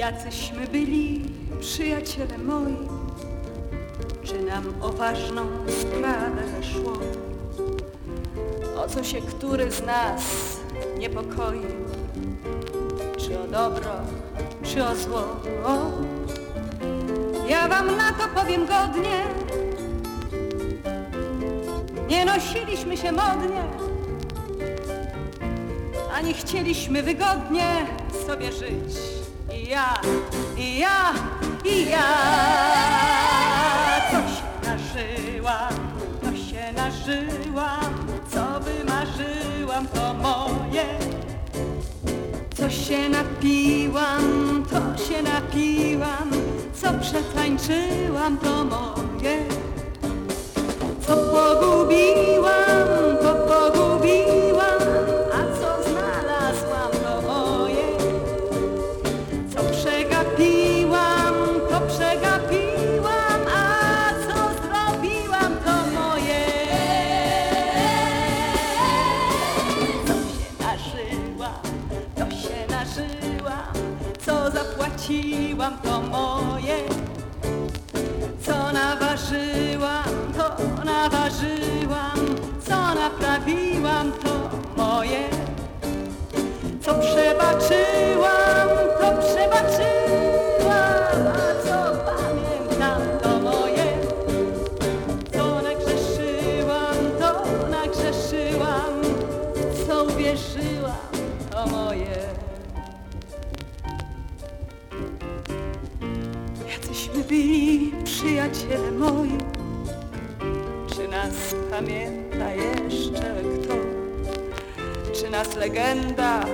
Jacyśmy byli przyjaciele moi, czy nam o ważną sprawę szło? O co się który z nas niepokoił? Czy o dobro, czy o zło? Ja wam na to powiem godnie, nie nosiliśmy się modnie, ani chcieliśmy wygodnie sobie żyć. Ja, i ja, i ja, co się nażyłam, to się nażyłam, co wymarzyłam, to moje. Co się napiłam, to się napiłam, co przetańczyłam, to moje. Co pogubiłam, zapłaciłam, to moje. Co naważyłam, to naważyłam, co naprawiłam, to moje. Co przebaczyłam, to przebaczyłam, a co pamiętam, to moje. Co nagrzeszyłam, to nagrzeszyłam, co uwierzyłam, to moje. Byli przyjaciele moi, czy nas pamięta jeszcze kto? Czy nas legenda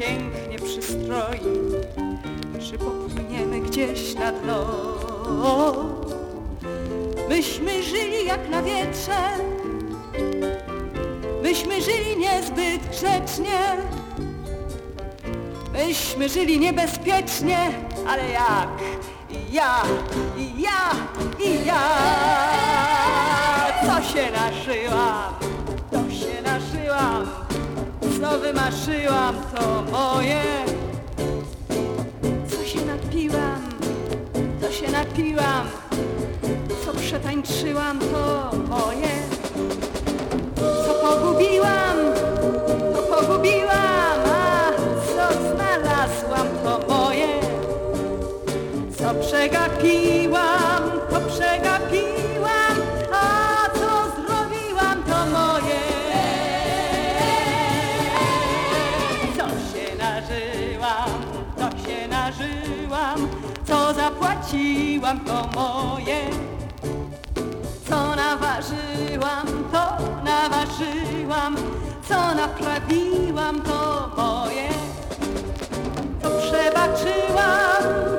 pięknie przystroi? Czy popłyniemy gdzieś na dno? Myśmy żyli jak na wietrze, myśmy żyli niezbyt grzecznie, myśmy żyli niebezpiecznie, ale jak? I ja, i ja, i ja, co się naszyłam, to się naszyłam, co wymarzyłam, to moje. Co się napiłam, to się napiłam, co przetańczyłam, to moje. Co pogubiłam, Co przegapiłam, to przegapiłam, a co zrobiłam, to moje. Co się nażyłam, to się nażyłam, co zapłaciłam, to moje. Co naważyłam, to naważyłam, co naprawiłam, to moje. To przebaczyłam,